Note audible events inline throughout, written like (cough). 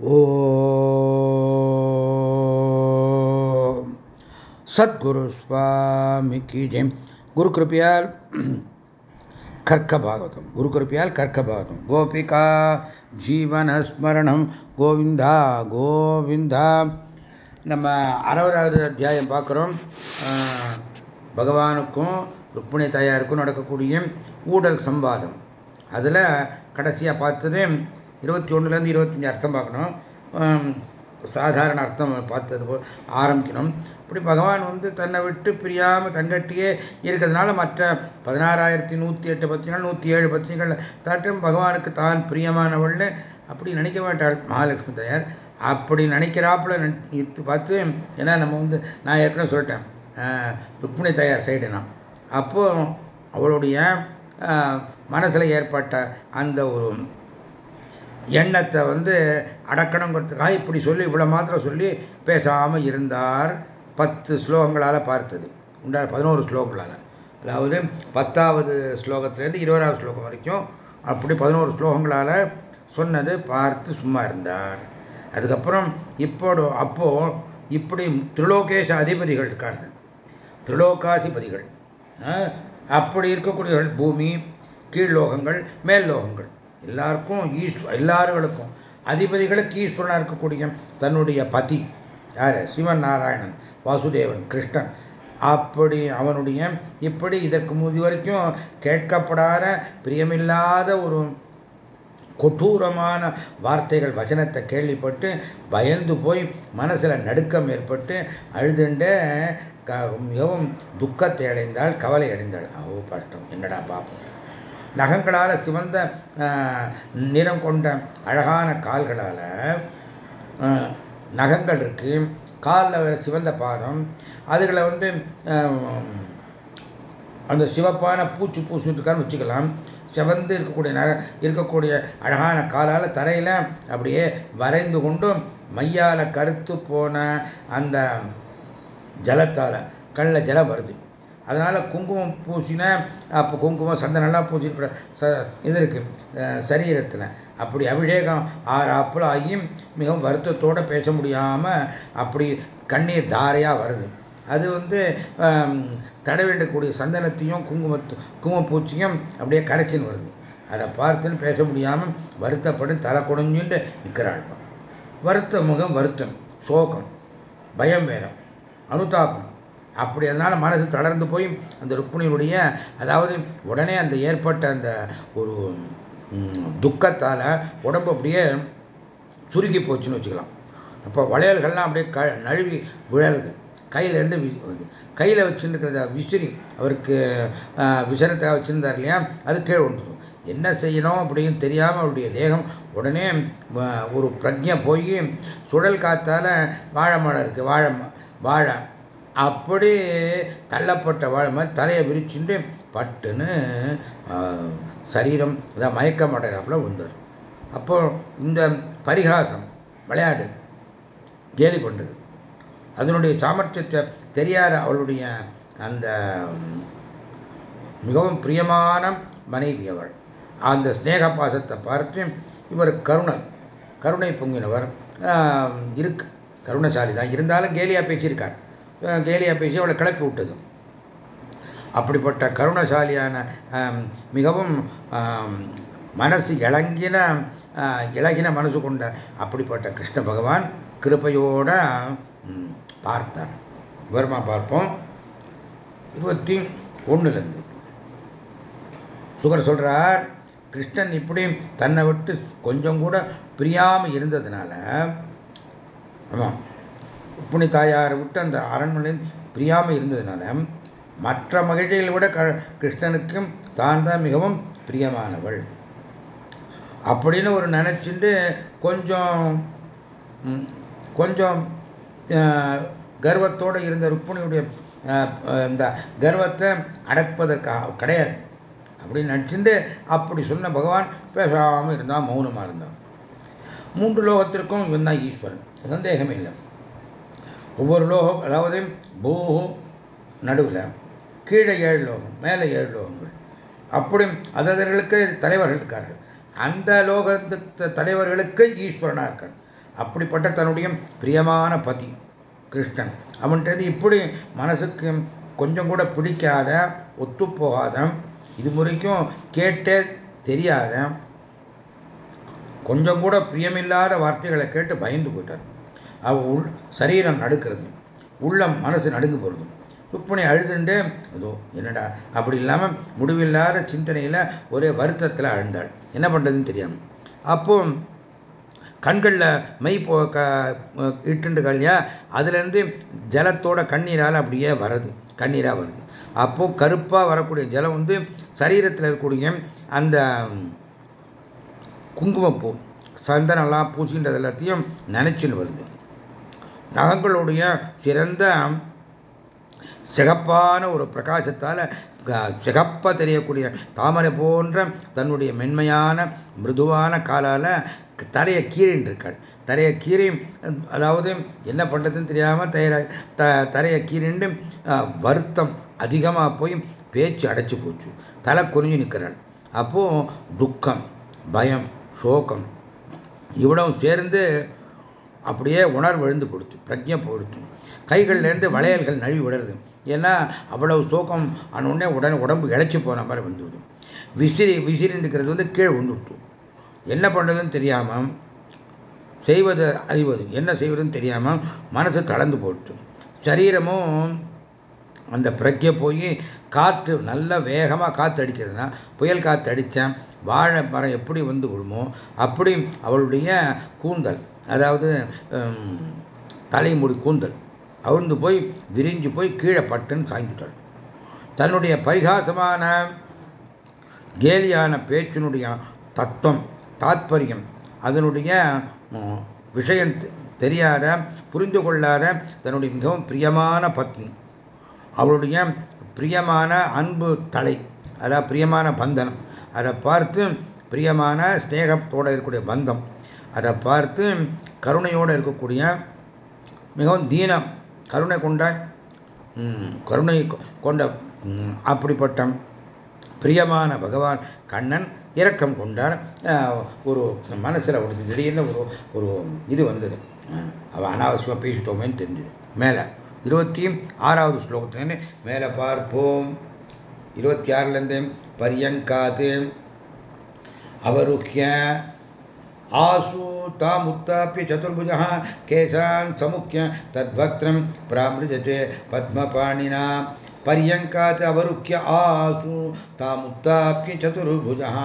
ஓம். சத்குரு சுவாமி கி ஜெயம் குரு கிருப்பையால் கர்க்க பாகவதம். குரு கிருப்பையால் கர்க்க பாகவதம். கோபிகா ஜீவனஸ்மரணம் கோவிந்தா கோவிந்தா. நம்ம அறுபதாவது அத்தியாயம் பார்க்குறோம். பகவானுக்கும் ருக்மிணி தாயாருக்கும் நடக்கக்கூடிய ஊடல் சம்பாதம். அதில் கடைசியாக பார்த்தது இருபத்தி ஒன்றுலேருந்து இருபத்தஞ்சி அர்த்தம் பார்க்கணும். சாதாரண அர்த்தம் பார்த்தது போல் ஆரம்பிக்கணும். இப்படி பகவான் வந்து தன்னை விட்டு பிரியாமல் தங்கட்டியே இருக்கிறதுனால மற்ற பதினாறாயிரத்தி நூற்றி எட்டு பத்திரிகள் நூற்றி ஏழு பத்திரிகள் தாட்டும் பகவானுக்கு தான் பிரியமானவள்னு அப்படி நினைக்க மாட்டாள் மகாலட்சுமி தயார். அப்படி நினைக்கிறாப்புல இது பார்த்து ஏன்னா நம்ம வந்து நான் ஏற்கனவே சொல்லிட்டேன் ருக்மிணி தயார் சைடு நான் அப்போது அவளுடைய மனசில் ஏற்பட்ட அந்த ஒரு எண்ணத்தை வந்து அடக்கணுங்கிறதுக்காக இப்படி சொல்லி இவ்வளோ மாத்திரம் சொல்லி பேசாமல் இருந்தார். பத்து ஸ்லோகங்களால் பார்த்தது. உண்டா பதினோரு ஸ்லோகங்களால். அதாவது பத்தாவது ஸ்லோகத்திலேருந்து இருபதாவது ஸ்லோகம் வரைக்கும் அப்படி பதினோரு ஸ்லோகங்களால் சொன்னது பார்த்து சும்மா இருந்தார். அதுக்கப்புறம் இப்போ அப்போ இப்படி திரிலோகேஷ அதிபதிகள் இருக்கார்கள். திரிலோகாசிபதிகள் அப்படி இருக்கக்கூடியவர்கள் பூமி கீழ்லோகங்கள் மேல் லோகங்கள். எல்லாருக்கும் ஈஸ்வ எல்லாருகளுக்கும். அதிபதிகளுக்கு ஈஸ்வரனாக இருக்கக்கூடிய தன்னுடைய பதி யார்? சிவன் நாராயணன் வாசுதேவன் கிருஷ்ணன். அப்படி அவனுடைய இப்படி இதற்கு முதி வரைக்கும் கேட்கப்படாத பிரியமில்லாத ஒரு கொடூரமான வார்த்தைகள் வசனத்தை கேள்விப்பட்டு பயந்து போய் மனசில் நடுக்கம் ஏற்பட்டு அழுதுண்ட மிகவும் துக்கத்தை அடைந்தாள் கவலை அடைந்தாள். அவ்வளோ கஷ்டம். என்னடா பார்ப்போம் நகங்களால் சிவந்த நிறம் கொண்ட அழகான கால்களால் நகங்கள் இருக்கு. காலில் சிவந்த பாதம் அதுகளை வந்து அந்த சிவப்பான பூச்சி பூசிட்டுருக்கான்னு வச்சுக்கலாம். செவந்து இருக்கக்கூடிய நக இருக்கக்கூடிய அழகான காலால் தரையில் அப்படியே வரைந்து கொண்டும் மையால் கருத்து போன அந்த ஜலத்தால் கண்ணில் ஜலம் வருது. அதனால் குங்குமம் பூசினா அப்போ குங்குமம் சந்தனெல்லாம் பூசிருக்கிற இது இருக்கு சரீரத்தில். அப்படி அபிஷேகம் ஆறு ஆப்பிள் ஆகியும் மிகவும் வருத்தத்தோடு பேச முடியாமல் அப்படி கண்ணீர் தாரையாக வருது. அது வந்து தடவிடக்கூடிய சந்தனத்தையும் குங்குமத்து குங்குமப்பூச்சியும் அப்படியே கரைச்சின்னு வருது. அதை பார்த்துன்னு பேச முடியாமல் வருத்தப்படும் தலை குடஞ்சுட்டு நிற்கிறாள் வருத்த முகம் வருத்தம் சோகம் பயம் வேறம் அனுதாபம். அப்படி அதனால் மனசு தளர்ந்து போய் அந்த ருக்மிணியுடைய அதாவது உடனே அந்த ஏற்பட்ட அந்த ஒரு துக்கத்தால் உடம்பு அப்படியே சுருக்கி போச்சுன்னு வச்சுக்கலாம். அப்போ வளையல்கள்லாம் அப்படியே க நழுவி விழல்கள் கையிலேருந்து கையில் வச்சுருக்கிறத விசிறி அவருக்கு விசரத்தை வச்சுருந்தார் இல்லையா? அது கீழே விழுந்துடும் என்ன செய்யணும் அப்படின்னு தெரியாமல் அவருடைய தேகம் உடனே ஒரு பிரஜை போய் சுழல் காத்தால் வாழை மழை இருக்குது வாழை வாழை அப்படி தள்ளப்பட்ட வாழை மாதிரி தலையை விரிச்சுட்டு பட்டுன்னு சரீரம் இதான் மயக்கம் அடைகிறாப்புல வந்தார் அப்போ இந்த பரிகாசம் விளையாடு கேலி பண்ணுறது அதனுடைய சாமர்த்தியத்தை தெரியாத அவளுடைய அந்த மிகவும் பிரியமான மனைவி அவள். அந்த ஸ்னேக பாசத்தை பார்த்து இவர் கருணை கருணை பொங்கினவர் இருக்கு. கருணசாலி தான் இருந்தாலும் கேலியாக பேசியிருக்கார். கேலியாக பேசி அவளை கிளப்பி விட்டது. அப்படிப்பட்ட கருணசாலியான மிகவும் மனசு இளங்கின இளகின மனசு கொண்ட அப்படிப்பட்ட கிருஷ்ண பகவான் கிருப்பையோட பார்த்தார். விவரமாக பார்ப்போம். இருபத்தி ஒன்றுலேருந்து சுகர் சொல்கிறார் கிருஷ்ணன் இப்படி தன்னை விட்டு கொஞ்சம் கூட பிரியாமல் இருந்ததுனால ஆமாம் ருக்மிணி தாயாரை விட்டு அந்த அரண்மனையில் பிரியாமல் இருந்ததுனால மற்ற மகிழ்ச்சிகளை விட கிருஷ்ணனுக்கும் தான் தான் மிகவும் பிரியமானவள். அப்படின்னு ஒரு நினச்சிட்டு கொஞ்சம் கொஞ்சம் கர்வத்தோடு இருந்த ருக்மிணியுடைய இந்த கர்வத்தை அடப்பதற்காக கிடையாது. அப்படின்னு நினச்சிட்டு அப்படி சொன்ன பகவான் பேசாமல் இருந்தால் மௌனமாக இருந்தான். மூன்று லோகத்திற்கும் இவன் தான் ஈஸ்வரன். சந்தேகமே இல்லை. ஒவ்வொரு லோகம் அதாவது பூஹு நடுவில் கீழே ஏழு லோகம் மேலே ஏழு லோகங்கள். அப்படி அதர்களுக்கு தலைவர்கள் இருக்கார்கள். அந்த லோகத்து தலைவர்களுக்கு ஈஸ்வரனாக இருக்கார். அப்படிப்பட்ட தன்னுடைய பிரியமான பதி கிருஷ்ணன். அவன்கிட்ட இப்படி மனசுக்கு கொஞ்சம் கூட பிடிக்காத ஒத்துப்போகாத இது முறைக்கும் கேட்டே தெரியாத கொஞ்சம் கூட பிரியமில்லாத வார்த்தைகளை கேட்டு பயந்து போயிட்டார். அவ உள் சரீரம் நடுக்கிறது. உள்ளம் மனசு நடுங்கு போகிறது ருக்மணி அழுதுண்டு அதோ என்னடா? அப்படி இல்லாமல் முடிவில்லாத சிந்தனையில் ஒரே வருத்தத்தில் அழுந்தாள். என்ன பண்ணுறதுன்னு தெரியாமல் அப்போ கண்களில் மெய் போ க இட்டுண்டு கல்யா அதுலேருந்து ஜலத்தோட கண்ணீரால் அப்படியே வருது கண்ணீராக வருது. அப்போது கருப்பாக வரக்கூடிய ஜலம் வந்து சரீரத்தில் இருக்கக்கூடிய அந்த குங்குமப்பூ சந்தனம்லாம் பூச்சின்றது எல்லாத்தையும் நினைச்சுன்னு வருது. நகங்களுடைய சிறந்த சிகப்பான ஒரு பிரகாசத்தால் சிகப்பாக தெரியக்கூடிய தாமரை போன்ற தன்னுடைய மென்மையான மிருதுவான காலால் தலையை கீறின்றிருக்காள். தரையை கீறி அதாவது என்ன பண்ணுறதுன்னு தெரியாமல் தயரை த தரையை கீறிண்டு வருத்தம் அதிகமாக போய் பேச்சு அடைச்சி போச்சு. தலை குறிஞ்சு நிற்கிறாள். அப்போது துக்கம் பயம் சோகம் இவ்வளவு சேர்ந்து அப்படியே உணர்வு எழுந்து கொடுத்து பிரஜை போடுத்து கைகள்லேருந்து வளையல்கள் நழுவி விடுறது. ஏன்னா அவ்வளவு சோகம் ஆனோடனே உடனே உடம்பு இழைச்சி போன மாதிரி வந்துவிடும் விசிறி விசிறின்றது வந்து கீழே விழுந்துவிட்டு என்ன பண்ணுறதுன்னு தெரியாமல் செய்வது அறிவது. என்ன செய்வதுன்னு தெரியாமல் மனசு தளர்ந்து போட்டு சரீரமும் அந்த பிரக்கை போய் காற்று நல்ல வேகமாக காற்று அடிக்கிறதுனா புயல் காற்று அடித்தேன் வாழை மரம் எப்படி வந்து விழுமோ அப்படி அவளுடைய கூந்தல். அதாவது தலைமுடி கூந்தல். அவிழ்ந்து போய் விரிஞ்சு போய் கீழே பட்டுன்னு சாய்ந்துட்டாள். தன்னுடைய பரிகாசமான கேலியான பேச்சினுடைய தத்துவம் தாத்பரியம் அதனுடைய விஷயம் தெரியாத புரிந்து கொள்ளாத தன்னுடைய மிகவும் பிரியமான பத்னி. அவளுடைய பிரியமான அன்பு தலை அதாவது பிரியமான பந்தனம். அதை பார்த்து பிரியமான ஸ்நேகத்தோடு இருக்கக்கூடிய பந்தம். அதை பார்த்து கருணையோடு இருக்கக்கூடிய மிகவும் தீனம் கருணை கொண்ட கருணை கொண்ட அப்படிப்பட்ட பிரியமான பகவான் கண்ணன் இரக்கம் கொண்டார். ஒரு மனசில் ஒரு திடீர்னு ஒரு ஒரு இது வந்தது. அவன் அனாவசியமாக பேசிட்டோமேன்னு தெரிஞ்சது. மேலே இருபத்தி ஆறாவது ஸ்லோகத்துலேருந்து மேலே பார்ப்போம். இருபத்தி ஆறுலேருந்து பரியங்காது அவருக்கிய आसु तामुत्ताप्य चतुर्भुजः केशान् समुख्य तद्भक्त्रं प्रामृजते पद्मपाणिना पर्यङ्कात् अवरुह्य आसु तामुत्ताप्य चतुर्भुजः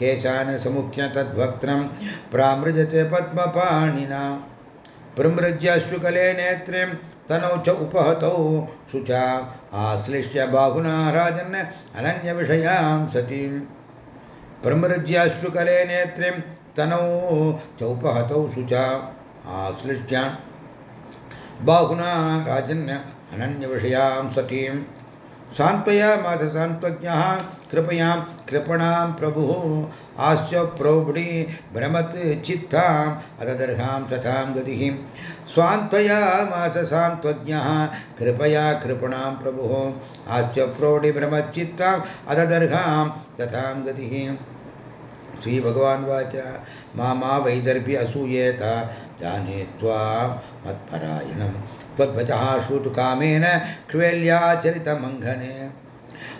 केशान् समुख्य तद्भक्त्रं प्रामृजते पद्मपाणिना प्रमृज्याश्रुकले नेत्रे तनौ च उपहतौ शुचा आश्लिष्य बाहुना राजन् अनन्यविषयां सतीं प्रमृज्याश्रुकले नेत्रे तनौ चौपहतौ शुचा आश्लिष्य बाहुना राजन्य अनन्यविषयां सतीं। सान्त्वयामास सान्त्वज्ञः, कृपयां कृपणां प्रभुः आस्य प्रौढी भ्रमत् चित्ताम् अददर्हां सतां गतिः। स्वान्त्वयामास सान्त्वज्ञः, कृपया कृपणां प्रभुः आस्य प्रौढी भ्रमच्चित्ताम् अददर्हां तथां गतिः। श्रीभगवान् वाच मा मा वैदर्भि असूयेत। जाने मत्परायणं त्वद्वचः श्रुतुकामेन क्वेल्याचरितमङ्घने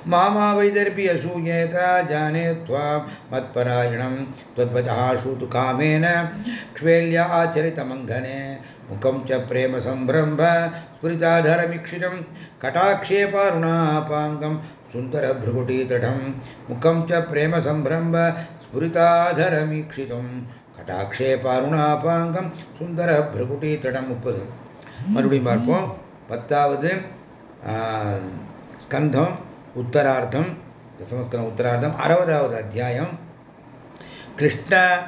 मा मा वैदर्भि असूयेत। जाने त्वां मत्परायणं त्वद्वचः श्रुतुकामेन क्वेल्या आचरितमङ्घने मुखं च प्रेमसम्भ्रम्भ स्फुरिताधरमीक्षितं कटाक्षे पारुणापाङ्गं सुन्दरभ्रुकुटीतटं मुखं च प्रेम प्रेमसम्भ्रम्भ ஸ்புரிதாதரமீட்சிதம் கடாட்சே பாருணாபாங்கம். சுந்தர பிரகுட்டி தடம் முப்பது. மறுபடியும் பார்ப்போம். பத்தாவது ஸ்கந்தம் உத்தரார்த்தம். தசமஸ்கரம் உத்தரார்த்தம். அறுபதாவது அத்தியாயம். கிருஷ்ண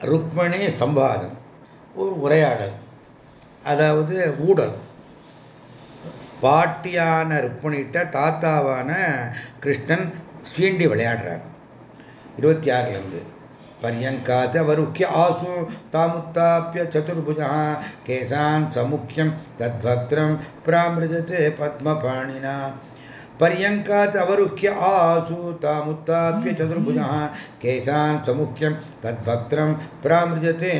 ருக்மணி சம்பாதம். ஒரு உரையாடல். அதாவது ஊடல். பாட்டியான ருக்மணிட்ட தாத்தாவான கிருஷ்ணன் சீண்டி விளையாடுறார். இருபத்தி ஆறுலேருந்து पर्यङ्काच वरुह्य आसु तामुत्ताप्य चतुर्भुजः केशान् समुख्यं तद्भक्त्रं प्रामृजते पद्मपाणिना पर्यङ्कात् अवरुह्य आसु तामुत्थाप्य चतुर्भुजः केशान् समुख्यं तद्भक्त्रं प्रामृजते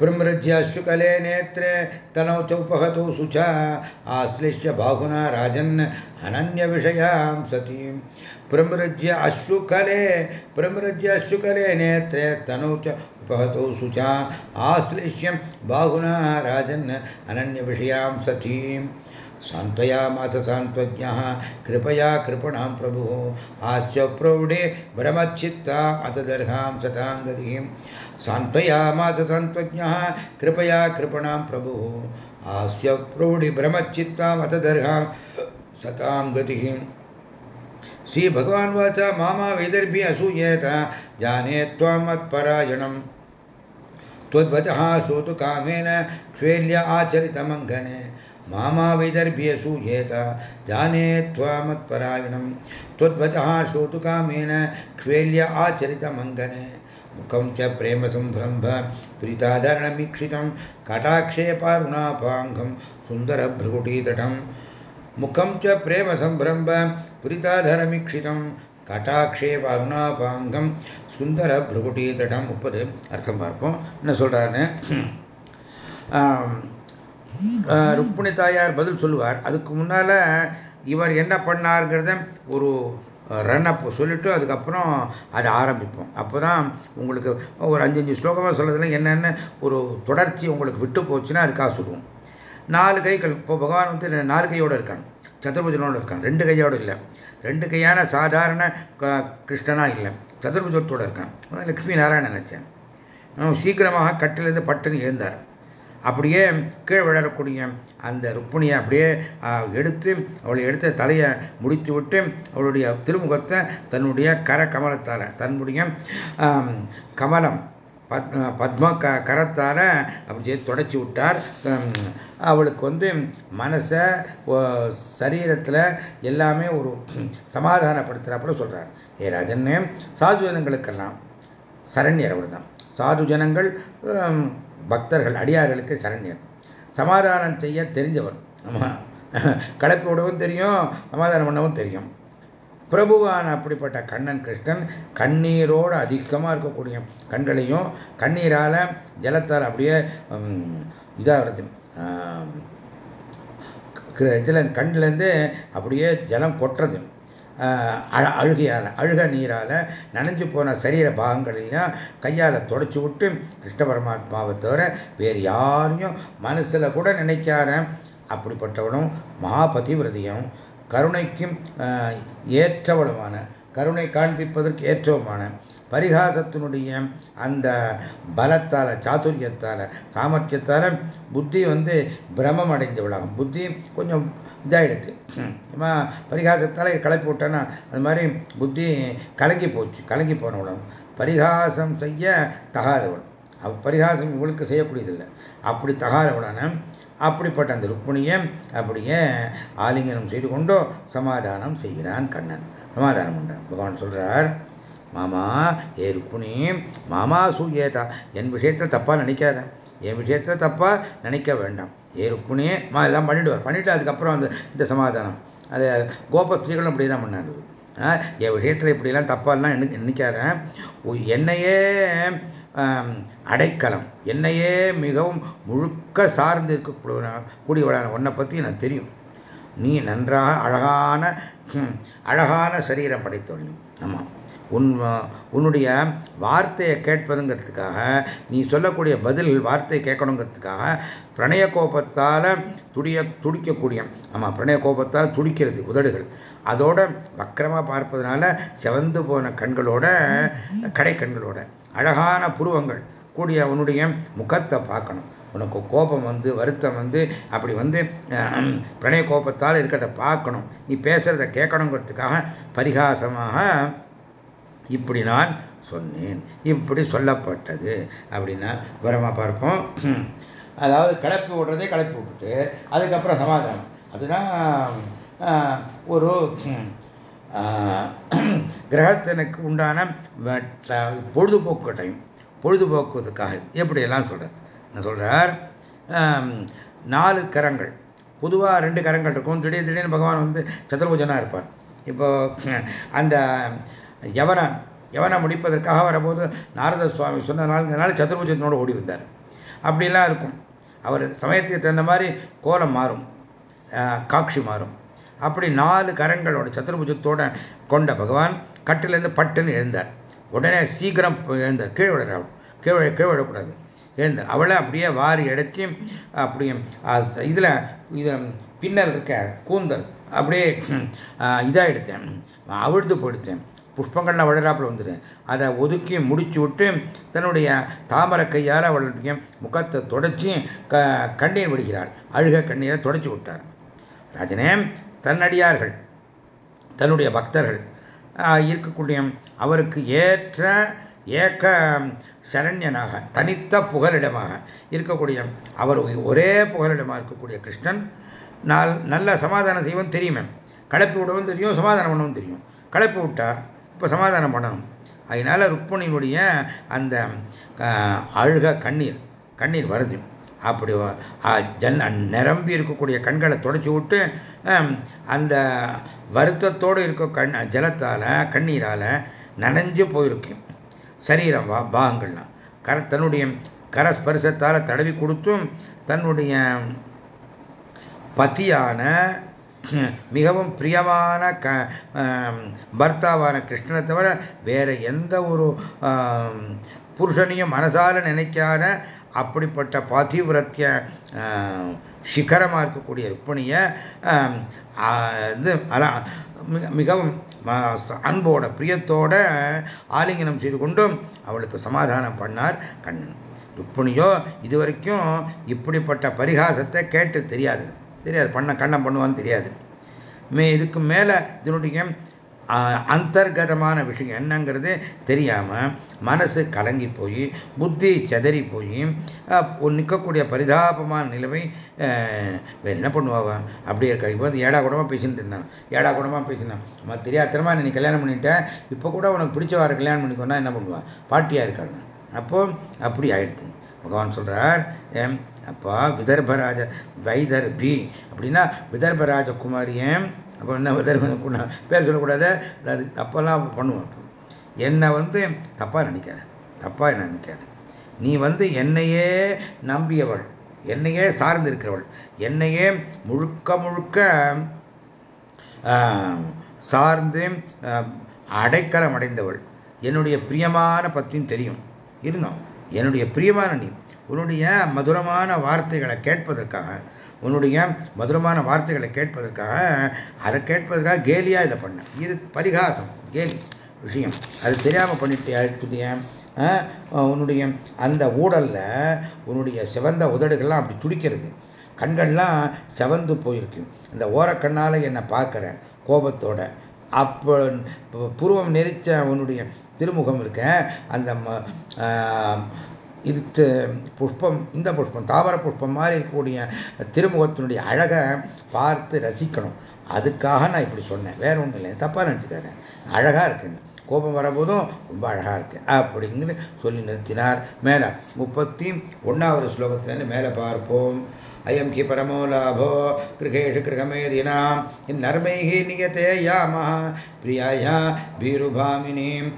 प्रमृज्याश्रुकले नेत्रे, तनौ चौपहतौ शुच, आश्लिष्य बाहुना राजन् अनन्यविषयां सतीं। प्रमृज्य अश्रुकले प्रमृज्य अश्रुकले नेत्रे, तनौ च उपहतौ शुचा, आश्लिष्य बाहुना राजन् अनन्यविषयां सतीं। सान्त्वयामास सान्त्वज्ञः कृपया कृपणां प्रभुः आश्च प्रौढे भ्रमच्चित्ता अतदर्हां सतां गतिं। सान्त्वयामास सान्त्वज्ञः कृपया कृपणां प्रभो। हास्य प्रौढिभ्रमच्चित्तामतदर्हां सतां गतिः। श्रीभगवान्वाच मामा वैदर्भी असूयेत, जाने त्वमत्परायणं त्वद्वचः श्रोतु कामेन क्षेल्य आचरितमङ्गने मामा वैदर्भी असूयेत, जाने त्वमत्परायणं त्वद्वचः श्रोतु कामेन क्षेल्य आचरितमङ्गने मुखं च प्रेमसम्भ्रम्भ प्रीताधरणमीक्षितं कटाक्षे पारुणापाङ्गं सुन्दरभ्रुकुटीतटं मुखं च प्रेमसम्भ्रम्भ புரிதாதரமீட்சிதம் கட்டாட்சே வருணாபாங்கம் சுந்தர புருகுட்டீதடம் முப்பது அர்த்தம் பார்ப்போம் என்ன சொல்றாருன்னு ருக்மிணி தாயார் பதில் சொல்லுவார் அதுக்கு முன்னால இவர் என்ன பண்ணாருங்கிறத ஒரு ரன் அப் சொல்லிட்டு அதுக்கப்புறம் அதை ஆரம்பிப்போம். அப்போ தான் உங்களுக்கு ஒரு அஞ்சஞ்சு ஸ்லோகமாக சொல்கிறதுல என்னென்ன ஒரு தொடர்ச்சி உங்களுக்கு விட்டு போச்சுன்னா அதுக்காக சொல்லுவோம் நாலு கைகள் இப்போ பகவான் வந்து நாலு கையோடு இருக்காங்க சதுர்புஜனோடு இருக்கான். ரெண்டு கையோடு இல்லை. ரெண்டு கையான சாதாரண கிருஷ்ணனா இல்லை. சதுர்புஜத்தோடு இருக்கான். லக்ஷ்மி நாராயணன் நினைச்சேன். சீக்கிரமாக கட்டிலிருந்து பட்டுன்னு எழுந்தார். அப்படியே கீழே விழக்கூடிய அந்த ருக்மிணியை அப்படியே எடுத்து அவளை எடுத்த தலையை முடித்து விட்டு அவளுடைய திருமுகத்தை தன்னுடைய கர கமலத்தால் தன்னுடைய கமலம் பத் பத்ம க கரத்தால் அப்படியே தொடச்சி விட்டார். அவளுக்கு வந்து மனசை சரீரத்தில் எல்லாமே ஒரு சமாதானப்படுத்துகிறாப்புல சொல்கிறார் ஏ ராஜன்னு சாதுவனங்களுக்கெல்லாம் சரண்யர் அவர் தான் சாது ஜனங்கள் பக்தர்கள் அடியார்களுக்கு சரண்யர் சமாதானம் செய்ய தெரிஞ்சவர். ஆமாம் கலப்பி விடவும் தெரியும் சமாதானம் பண்ணவும் தெரியும். பிரபுவான் அப்படிப்பட்ட கண்ணன் கிருஷ்ணன் கண்ணீரோடு அதிகமாக இருக்கக்கூடிய கண்களையும் கண்ணீரால் ஜலத்தால் அப்படியே இதாகிறது இதில் கண்ணிலேருந்து அப்படியே ஜலம் கொட்டுறது. அழுகையால் அழுக நீரால் நனைஞ்சு போன சரீர பாகங்களையும் கையால் தொடச்சி விட்டு கிருஷ்ண பரமாத்மாவை தவிர வேறு யாரையும் மனசில் கூட நினைக்காத அப்படிப்பட்டவனும் மகாபதிவிரதியும் கருணைக்கும் ஏற்றவளுமான கருணை காண்பிப்பதற்கு ஏற்றவுமான பரிகாசத்தினுடைய அந்த பலத்தால் சாதுரியத்தால் சாமர்த்தியத்தால் புத்தி வந்து பிரமம் அடைஞ்சவளாகும் புத்தி கொஞ்சம் இதாகிடுது பரிகாசத்தால் கிளப்பி விட்டேன்னா அது மாதிரி புத்தி கலங்கி போச்சு கலங்கி போனவளும் பரிகாசம் செய்ய தகாதவள். அவ் பரிகாசம் இவளுக்கு செய்யக்கூடியதில்லை. அப்படி தகாதவளான அப்படிப்பட்ட அந்த ருக்மிணியை அப்படியே ஆலிங்கனம் செய்து கொண்டோ சமாதானம் செய்கிறான் கண்ணன். சமாதானம் பண்றான். பகவான் சொல்றார் மாமா ஏ ருக்மிணி மாமா சூயேதா என் விஷயத்தில் தப்பாக நினைக்காத. என் விஷயத்தில் தப்பா நினைக்க வேண்டாம். ஏ ருக்மிணி மா எல்லாம் பண்ணிடுவார். பண்ணிட்டு அதுக்கப்புறம் அந்த இந்த சமாதானம். அது கோபஸ்திரீகளும் அப்படி தான் பண்ணாங்க. என் விஷயத்தில் இப்படிலாம் தப்பாலாம் நினைக்காத என்னையே அடைக்கலம். என்னையே மிகவும் முழுக்க சார்ந்து இருக்க கூடியவளான உன்னை பற்றி எனக்கு தெரியும். நீ நன்றாக அழகான அழகான சரீரம் படைத்தவள் ஆமாம் உன் உன்னுடைய வார்த்தையை கேட்பதுங்கிறதுக்காக நீ சொல்லக்கூடிய பதில் வார்த்தையை கேட்கணுங்கிறதுக்காக பிரணய கோபத்தால் துடிய துடிக்கக்கூடிய ஆமாம் பிரணய கோபத்தால் துடிக்கிறது உதடுகள். அதோட வக்கரமாக பார்ப்பதனால செவந்து போன கண்களோட கடை கண்களோட அழகான புருவங்கள் கூடிய உன்னுடைய முகத்தை பார்க்கணும். உனக்கு கோபம் வந்து வருத்தம் வந்து அப்படி வந்து பிரணய கோபத்தால் இருக்கிறத பார்க்கணும். நீ பேசுகிறத கேட்கணுங்கிறதுக்காக பரிகாசமாக இப்படி நான் சொன்னேன். இப்படி சொல்லப்பட்டது. அப்படின்னா விவரமாக பார்ப்போம். (clears throat) அதாவது கிளப்பி விடுறதே கிளப்பி விட்டுட்டு அதுக்கப்புறம் சமாதானம். அதுதான் ஒரு (clears throat) கிரகத்தினுக்கு உண்டான பொழுதுபோக்கு டைம் பொழுதுபோக்குவதற்காக. எப்படியெல்லாம் சொல்கிறார் நான் சொல்கிறார் நாலு கரங்கள். பொதுவாக ரெண்டு கரங்கள் இருக்கும். திடீர் திடீர்னு பகவான் வந்து சதுர்புஜனாக இருப்பார். இப்போ (clears throat) அந்த யவன யவனை முடிப்பதற்காக வரபோது நாரத சுவாமி சொன்ன நாளுங்கிறனால ஓடி வந்தார். அப்படிலாம் இருக்கும். அவர் சமயத்துக்கு தகுந்த மாதிரி கோலம் மாறும். காட்சி மாறும். அப்படி நாலு கரங்களோட சதுர்புஜத்தோட கொண்ட பகவான் கட்டிலேருந்து பட்டுன்னு எழுந்தார். உடனே சீக்கிரம் எழுந்தார். கீழ் விழ கீழ் கீழ் விழக்கூடாது. எழுந்தார். அவளை அப்படியே வாரி எடுத்து அப்படியே இதில் இது பின்னல் இருக்க கூந்தல் அப்படியே இதாக எடுத்தேன் அவிழ்த்து போடுத்தேன் புஷ்பங்கள்லாம் வளராப்பில் வந்தது. அதை ஒதுக்கி முடிச்சு விட்டு தன்னுடைய தாமரை கையால் அவளுடைய முகத்தை தொடச்சி க கண்ணீர் விடுகிறாள். அழுக கண்ணீரை தொடச்சி விட்டார். ராஜனே தன்னடியார்கள் தன்னுடைய பக்தர்கள் இருக்கக்கூடிய அவருக்கு ஏற்ற ஏக்க சரண்யனாக தனித்த புகலிடமாக இருக்கக்கூடிய அவர் ஒரே புகலிடமாக இருக்கக்கூடிய கிருஷ்ணன் நாள் நல்ல சமாதானம் செய்வோம் தெரியுமே. கலப்பி விடவும் தெரியும் சமாதானம் பண்ணவும் தெரியும். கலப்பி விட்டார். இப்போ சமாதானம் பண்ணணும். அதனால ருக்மணியினுடைய அந்த அழுக கண்ணீர் கண்ணீர் வருது. அப்படி ஜன் நிரம்பி இருக்கக்கூடிய கண்களை தொடச்சி விட்டு அந்த வருத்தத்தோடு இருக்க கண் ஜலத்தால் கண்ணீரால் நனைஞ்சு போயிருக்கு. சரீரம் வா பாகங்கள்லாம். கர தன்னுடைய கரஸ்பரிசத்தால் தடவி கொடுத்தும் தன்னுடைய பத்தியான (clears throat) மிகவும் பிரியமான க பர்த்தாவான கிருஷ்ணனை தவிர வேற எந்த ஒரு புருஷனையும் மனசால நினைக்காத அப்படிப்பட்ட பாதிவிரத்திய சிகரமாக இருக்கக்கூடிய ருக்மணியை இது மிகவும் அன்போட பிரியத்தோட ஆலிங்கனம் செய்து கொண்டும் அவளுக்கு சமாதானம் பண்ணார் கண்ணன். ருக்மணியோ இது வரைக்கும் இப்படிப்பட்ட பரிகாசத்தை கேட்டு தெரியாது தெரியாது. பண்ண கண்ணம் பண்ணுவான்னு தெரியாது. மே இதுக்கு மேலே இதனுடைய அந்தர்கதமான விஷயம் என்னங்கிறது தெரியாமல் மனசு கலங்கி போய் புத்தி செதறி போய் நிற்கக்கூடிய பரிதாபமான நிலைமை வேறு என்ன பண்ணுவாங்க அப்படி இருக்க இப்போ வந்து ஏடா கூடமாக பேசிட்டு இருந்தான். ஏடா கூடமாக பேசினான் நம்ம தெரியாத்திரமா நீ கல்யாணம் பண்ணிட்டேன் இப்போ கூட உனக்கு பிடிச்சவார கல்யாணம் பண்ணிக்கோன்னா என்ன பண்ணுவான் பாட்டியாக இருக்காங்க அப்போ அப்படி ஆயிடுது. பகவான் சொல்கிறார் அப்பா விதர்பராஜ வைதர்பி அப்படின்னா விதர்பராஜ குமாரியன் அப்போ என்ன விதர்ப பேர் சொல்லக்கூடாது அது தப்பெல்லாம் பண்ணுவோம் என்னை வந்து தப்பாக நினைக்காத தப்பாக என்ன நினைக்காத. நீ வந்து என்னையே நம்பியவள் என்னையே சார்ந்து இருக்கிறவள் என்னையே முழுக்க முழுக்க சார்ந்து அடைக்கலம் அடைந்தவள். என்னுடைய பிரியமான பத்தியும் தெரியும். இருந்தோம். என்னுடைய பிரியமான நீ உன்னுடைய மதுரமான வார்த்தைகளை கேட்பதற்காக உன்னுடைய மதுரமான வார்த்தைகளை கேட்பதற்காக அதை கேட்பதற்காக கேலியாக இதை பண்ணேன் இது பரிகாசம் கேலி விஷயம். அது தெரியாமல் பண்ணிட்டு உன்னுடைய அந்த ஊடலில் உன்னுடைய சிவந்த உதடுகள்லாம் அப்படி துடிக்கிறது. கண்கள்லாம் செவந்து போயிருக்கு. இந்த ஓரக்கண்ணால் என்னை பார்க்குற கோபத்தோட அப்போ பூர்வம் நெரிச்ச உன்னுடைய திருமுகம் இருக்க அந்த இது புஷ்பம் இந்த புஷ்பம் தாவர புஷ்பம் மாதிரி இருக்கக்கூடிய திருமுகத்தினுடைய அழகை பார்த்து ரசிக்கணும். அதுக்காக நான் இப்படி சொன்னேன். வேற ஒன்றும் இல்லை. தப்பாக நினச்சிக்காரு அழகாக இருக்குங்க கோபம் வரபோதும் ரொம்ப அழகாக இருக்கு. அப்படிங்கிற சொல்லி நிறுத்தினார். மேலே முப்பத்தி ஒன்றாவது ஸ்லோகத்திலேருந்து மேலே பார்ப்போம். அயம் கி பரமோ லாபோ கிருகேஷு கிருகமேதினாம் இந்நர்மைகி நியதே யாமः பிரியாயா பீருபாமினீம்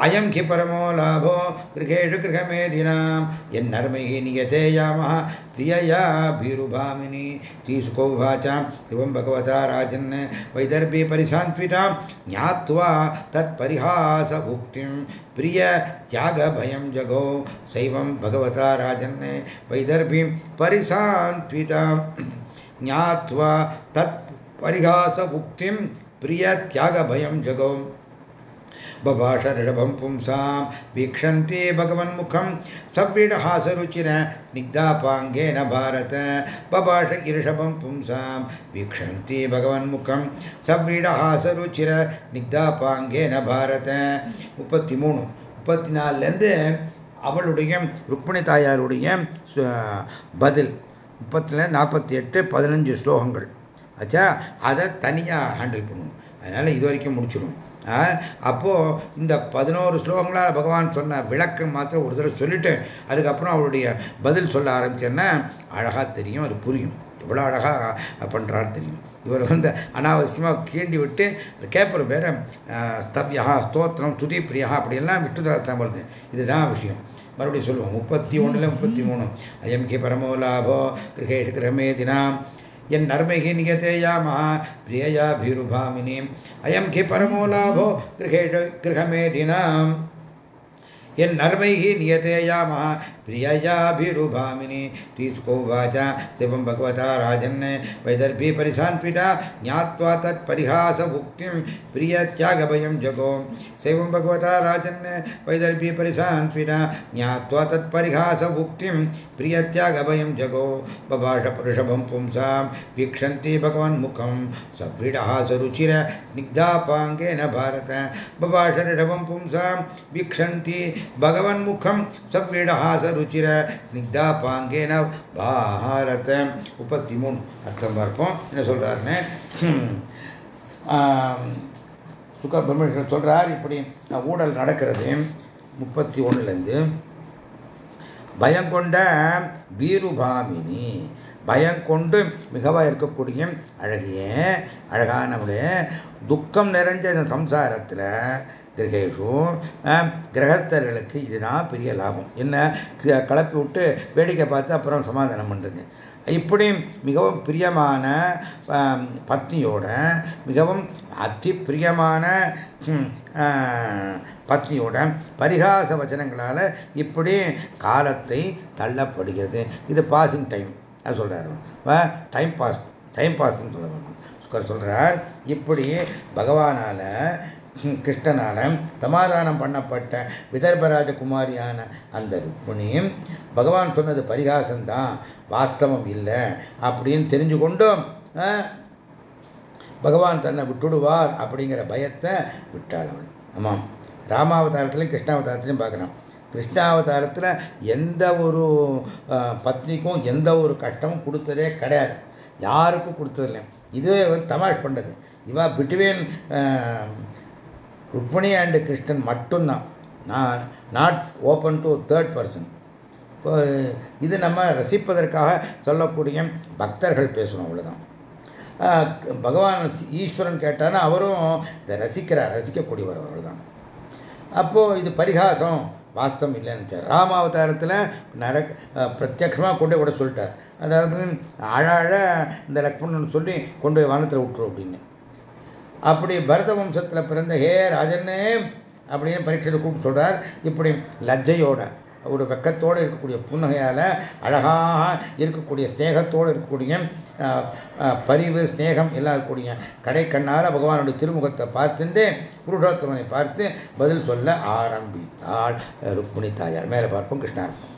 अयं हि परमो लाभो गृहेषु गृहमेधिनां यन्नर्मैः नियते यामः। प्रियया भीरुभामिनी। श्रीसुकोवाचां एवं भगवता राजन्। वैदर्भी परिसान्त्वितां ज्ञात्वा तत्परिहासभुक्तिं प्रिय त्यागभयं जगो सैवं भगवता राजन्। वैदर्भीं परिसान्त्वितां ज्ञात्वा तत्परिहासभुक्तिं प्रियत्यागभयं जगो बभाष ऋषभं पुंसां वीक्षन्ते भगवन्मुखं सव्रीडहासरुचिर स्निग्धापाङ्गेन भारत। बभाष ईषभं पुंसां वीक्षन्ते भगवन्मुखं सव्रीडहासरुचिर स्निग्धापाङ्गेन பாரத முப்பத்தி மூணு முப்பத்தி நாலுலேருந்து அவளுடைய ருக்மிணி தாயாருடைய பதில் முப்பத்தில் நாற்பத்தி எட்டு பதினஞ்சு ஸ்லோகங்கள். ஆச்சா அதை தனியாக ஹேண்டில் பண்ணணும் அதனால் இது வரைக்கும் முடிச்சிடும் அப்போது இந்த பதினோரு ஸ்லோகங்களால் பகவான் சொன்ன விளக்கம் மாத்திரம் ஒரு தடவை சொல்லிட்டு அதுக்கப்புறம் அவருடைய பதில் சொல்ல ஆரம்பிச்சேன்னா அழகாக தெரியும் அது புரியும். எவ்வளோ அழகாக பண்ணுறாரு தெரியும். இவர் வந்து அனாவசியமாக கீண்டி விட்டு கேப்பர் வேற ஸ்தவ்யா ஸ்தோத்திரம் துதி பிரியா அப்படியெல்லாம் விட்டுதான் வருது. இதுதான் விஷயம். மறுபடியும் சொல்லுவோம் முப்பத்தி ஒன்றில் முப்பத்தி மூணு. அயம் கி பரமோ லாபோ கிரகேஷ் கிரமே தினாம் என் நர்மைகி நியதேயாமா பிரியயாபிருபாமினி அயம் கி பரமோ லாபோ கிரகேஷ கிரகமே தினாம் என் நர்மைகி நியதேயாமா प्रिययाभिरुभामिनी। तीर्थकोवाच शिवं भगवता राजन् वैदर्भी परिशान्विता ज्ञात्वा तत्परिहासभुक्तिं प्रियत्यागभयं जगो। शिवं भगवता राजन् वैदर्भी परिशान्विता ज्ञात्वा तत्परिहासभुक्तिं प्रियत्यागभयं जगो। बभाषपुरुषभं पुंसां वीक्षन्ति भगवन्मुखं सव्रीडहासरुचिर स्निग्धापाङ्गेन भारत। बभाषऋषभं पुंसां वीक्षन्ति भगवन्मुखं सव्रीडहास ருச்சிர ஸ்னிக்தா பாங்கேன பாரத முப்பத்தி மூணு அர்த்தம் பார்ப்போம். என்ன சொல்றாருன்னு? சுக பிரம்மேஸ்வரர் சொல்றார் இப்படி ஊழல் நடக்கிறது. முப்பத்தி ஒன்றுலேருந்து பயம் கொண்ட வீருபாமினி. பயம் கொண்டு மிகவா இருக்கக்கூடிய அழகிய அழகானவுடைய துக்கம் நிறைஞ்ச இந்த சம்சாரத்தில் கிரகேஷும் கிரகஸ்தர்களுக்கு இதுதான் பெரிய லாபம். என்ன? கலப்பி விட்டு வேடிக்கை பார்த்து அப்புறம் சமாதானம் பண்ணுறது இப்படி மிகவும் பிரியமான பத்னியோட மிகவும் அதி பிரியமான பத்னியோட பரிகாச வச்சனங்களால் இப்படி காலத்தை தள்ளப்படுகிறது. இது பாசிங் டைம். அது சொல்கிறாரு டைம் பாஸ் டைம் பாஸ்ன்னு சொல்ல சொல்கிறார் இப்படி பகவானால் கிருஷ்ணனால சமாதானம் பண்ணப்பட்ட விதர்பராஜ குமாரியான அந்த ருக்மிணியும் பகவான் சொன்னது பரிகாசம்தான் வாஸ்தவம் இல்லை அப்படின்னு தெரிஞ்சு கொண்டும் பகவான் தன்னை விட்டுடுவார் அப்படிங்கிற பயத்தை விட்டாள் அவன் ஆமாம். ராமாவதாரத்திலையும் கிருஷ்ணாவதாரத்திலையும் பார்க்குறான் கிருஷ்ணாவதாரத்தில் எந்த ஒரு பத்னிக்கும் எந்த ஒரு கஷ்டமும் கொடுத்ததே கிடையாது. யாருக்கும் கொடுத்ததில்லை. இதுவே வந்து தமாஷ் பண்ணுறது இவா பிட்வீன் ருக்மிணி அண்ட் கிருஷ்ணன் மட்டும்தான். நான் not open to third person இது நம்ம ரசிப்பதற்காக சொல்லக்கூடிய பக்தர்கள் பேசணும் அவ்வளோதான் பகவான் ஈஸ்வரன் கேட்டானா அவரும் இதை ரசிக்கிறார் ரசிக்கக்கூடியவர் அவர் தான் அப்போது இது பரிகாசம் வாஸ்தம் இல்லைன்னு ராமாவதாரத்தில் நர பிரத்யட்சமாக கொண்டு விட சொல்லிட்டார். அதாவது அழ அழ இந்த லக்ஷ்மணன் சொல்லி கொண்டு போய் வானத்தில் விட்டுரும் அப்படின்னு. அப்படி பரத வம்சத்தில் பிறந்த ஹே ராஜன்னே அப்படின்னு பரீட்சையில் கூப்பிட்டு சொல்கிறார் இப்படி லஜ்ஜையோட ஒரு வெக்கத்தோடு இருக்கக்கூடிய புன்னகையால் அழகாக இருக்கக்கூடிய ஸ்நேகத்தோடு இருக்கக்கூடிய பரிவு ஸ்நேகம் எல்லாம் இருக்கக்கூடிய கடைக்கண்ணால் பகவானுடைய திருமுகத்தை பார்த்துட்டு புருஷோத்தமனை பார்த்து பதில் சொல்ல ஆரம்பித்தாள். ருக்மிணி தாயார். மேலே பார்ப்போம் கிருஷ்ணார்ப்பம்.